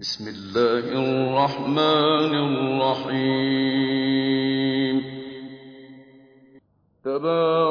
بسم الله الرحمن الرحيم. تبارك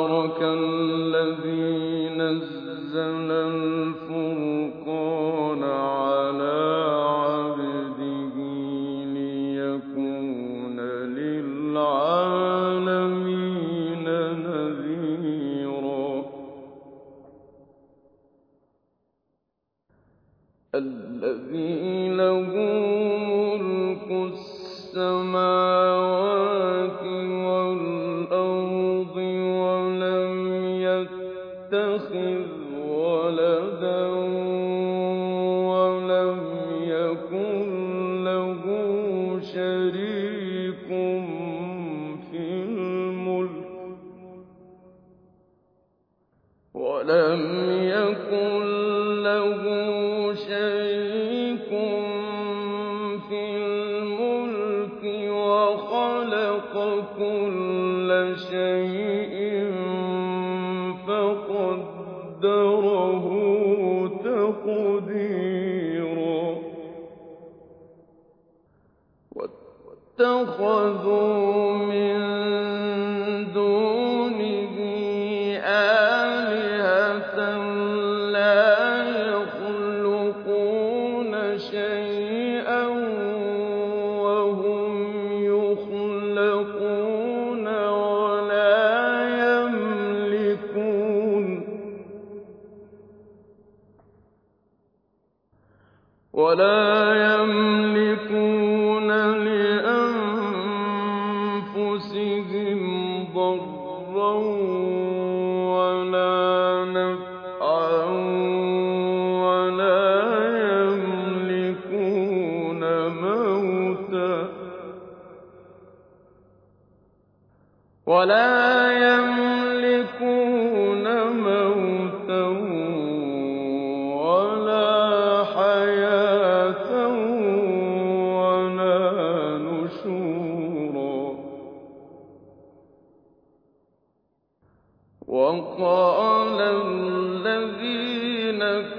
واتخذوا من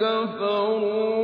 كفروا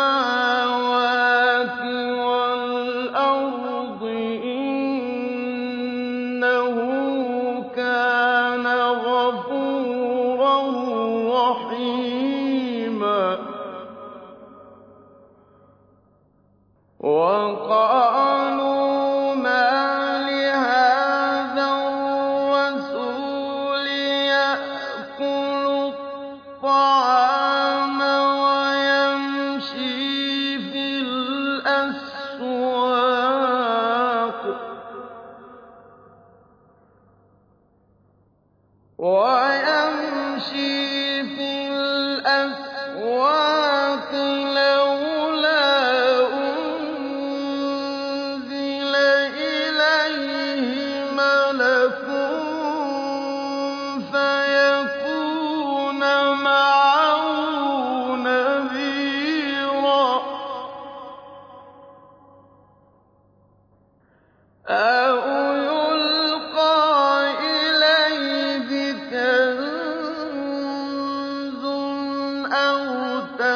السَّمَاءِ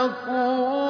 تَكُونَ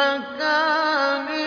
مَّكَانٍ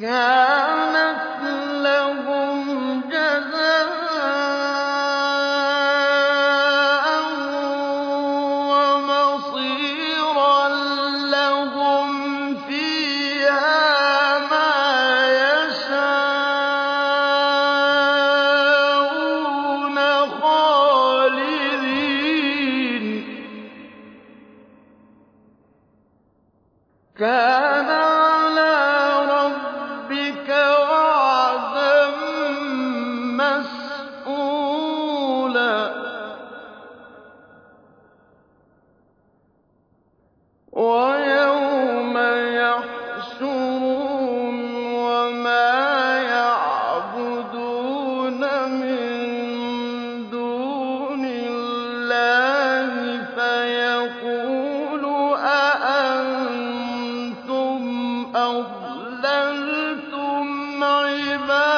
كَانَتْ عِبَادِي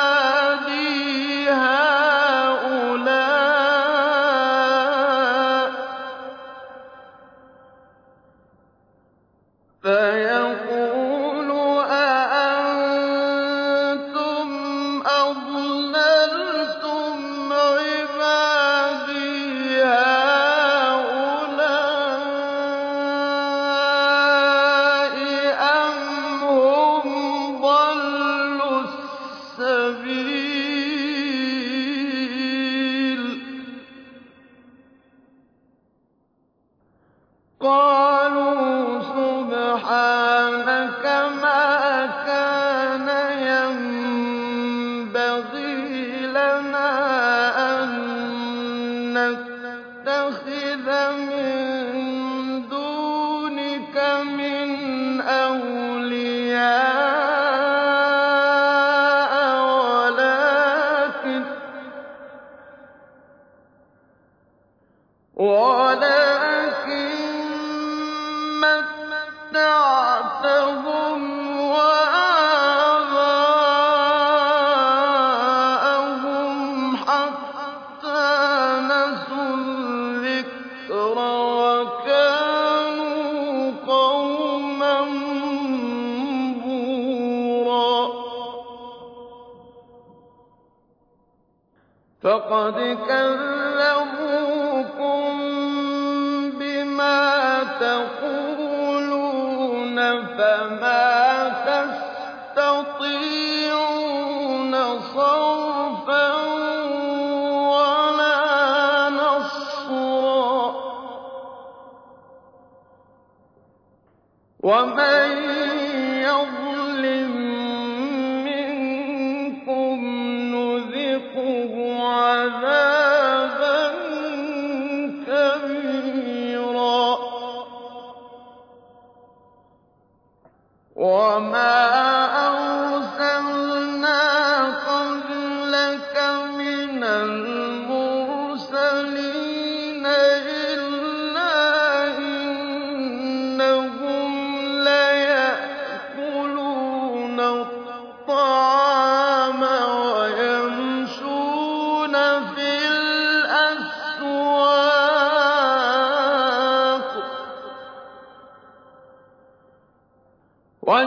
فَقَدْ كَذَّبُوكُم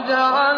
وَجَعَلْنَا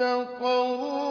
مُّسْتَقَرًّا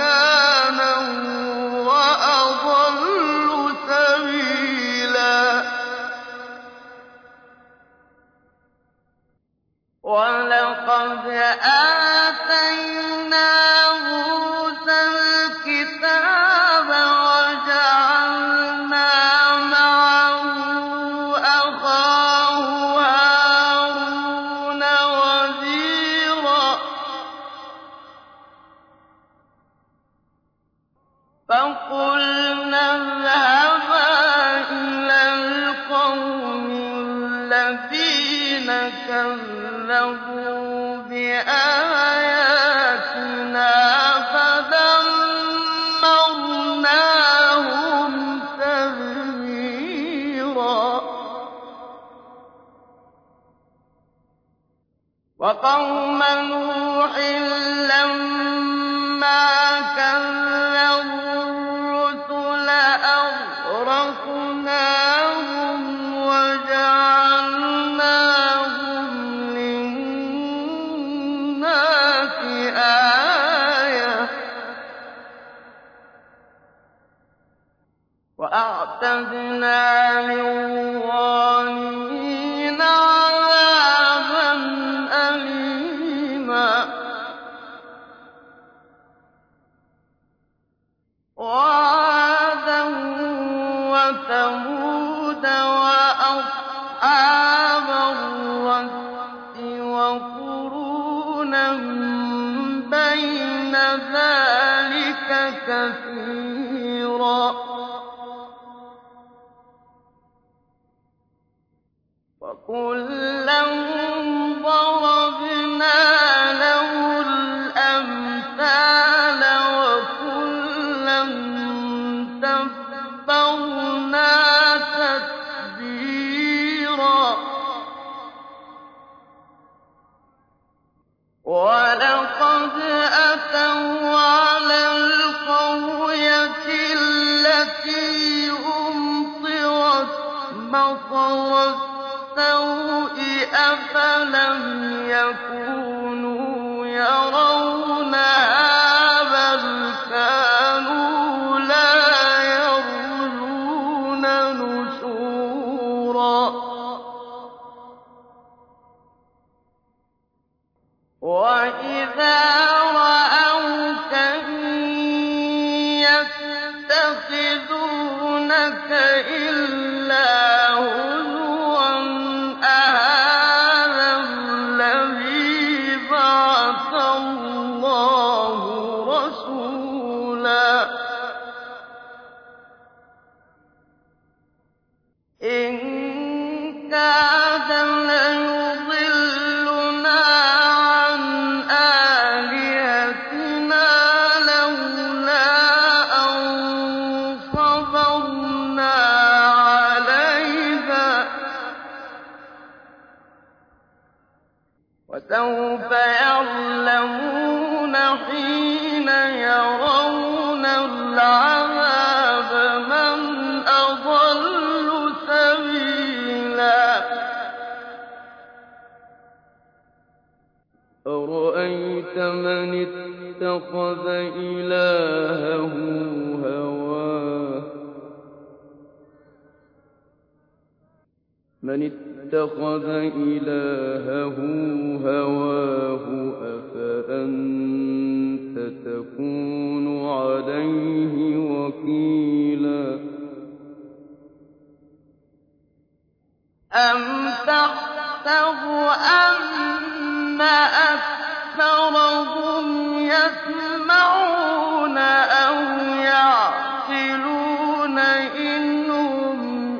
مَّكَانًا وَأَعْتَدْنَا أرأيت من اتخذ إلهه هواه؟ من اتخذ إلهه هواه أفأنت تكون عليه وكيلا؟ أم تحسب أن أَكْثَرَهُمْ يَسْمَعُونَ أَوْ يَعْقِلُونَ ۚ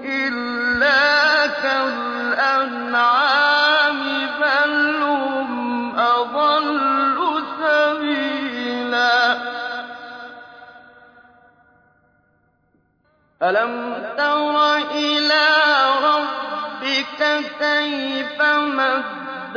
إِلَّا كَالْأَنْعَامِ ۖ بَلْ هُمْ أَضَلُّ سَبِيلًا. أَلَمْ تَرَ إِلَىٰ رَبِّكَ كَيْفَ مَدَّ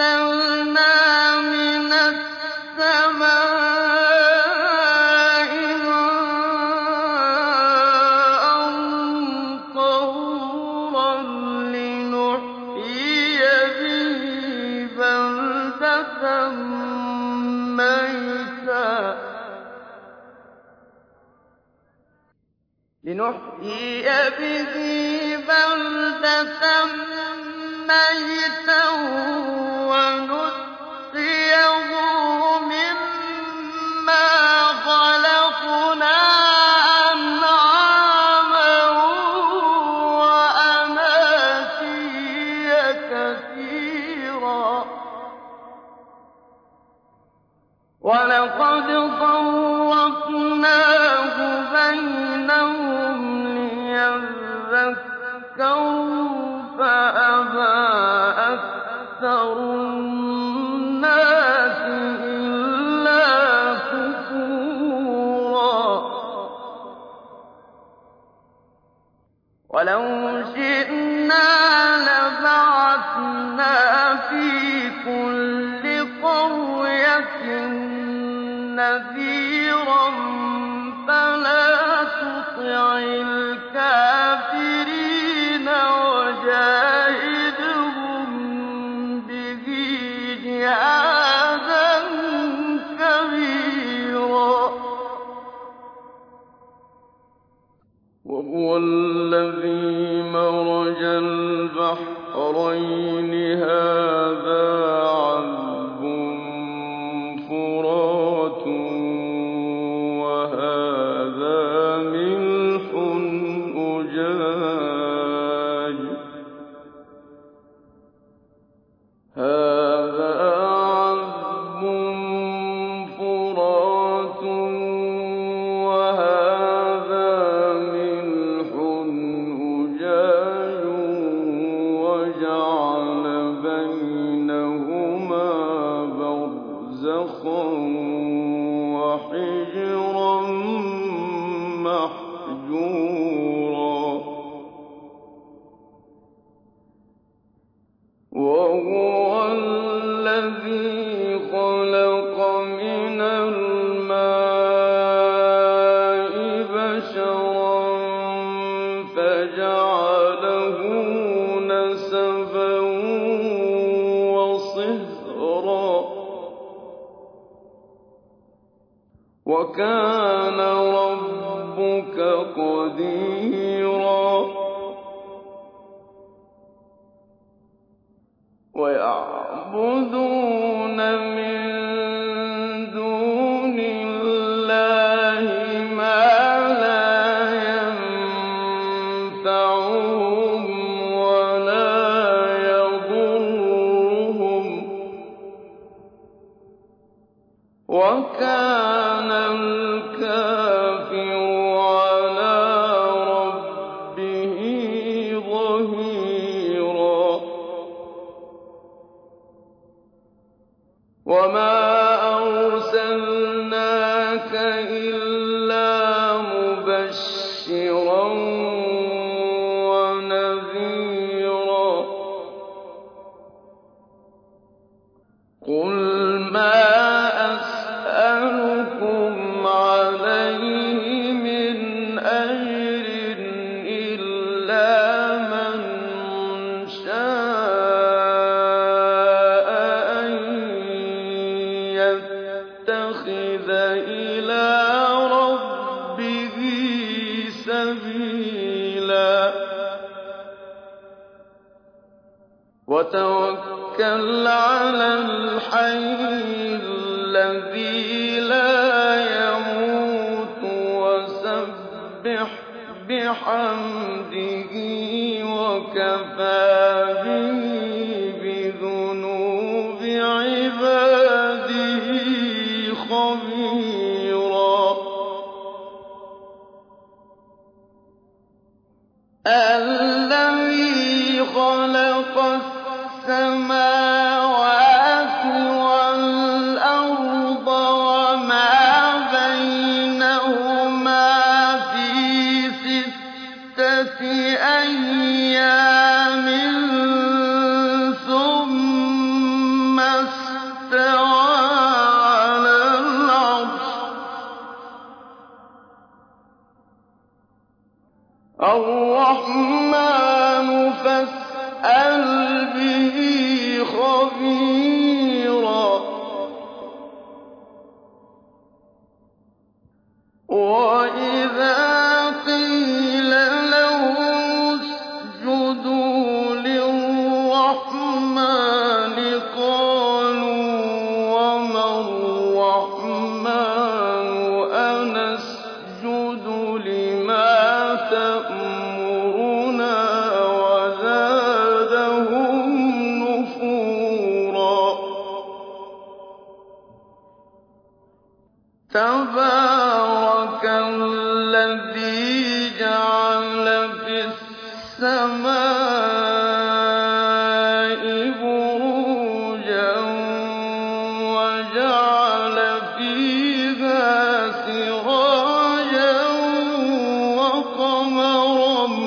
أنزلنا من السماء وَهُوَ الَّذِي أَيَّامٍ وَقَمَرًا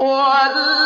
وَالَّذِينَ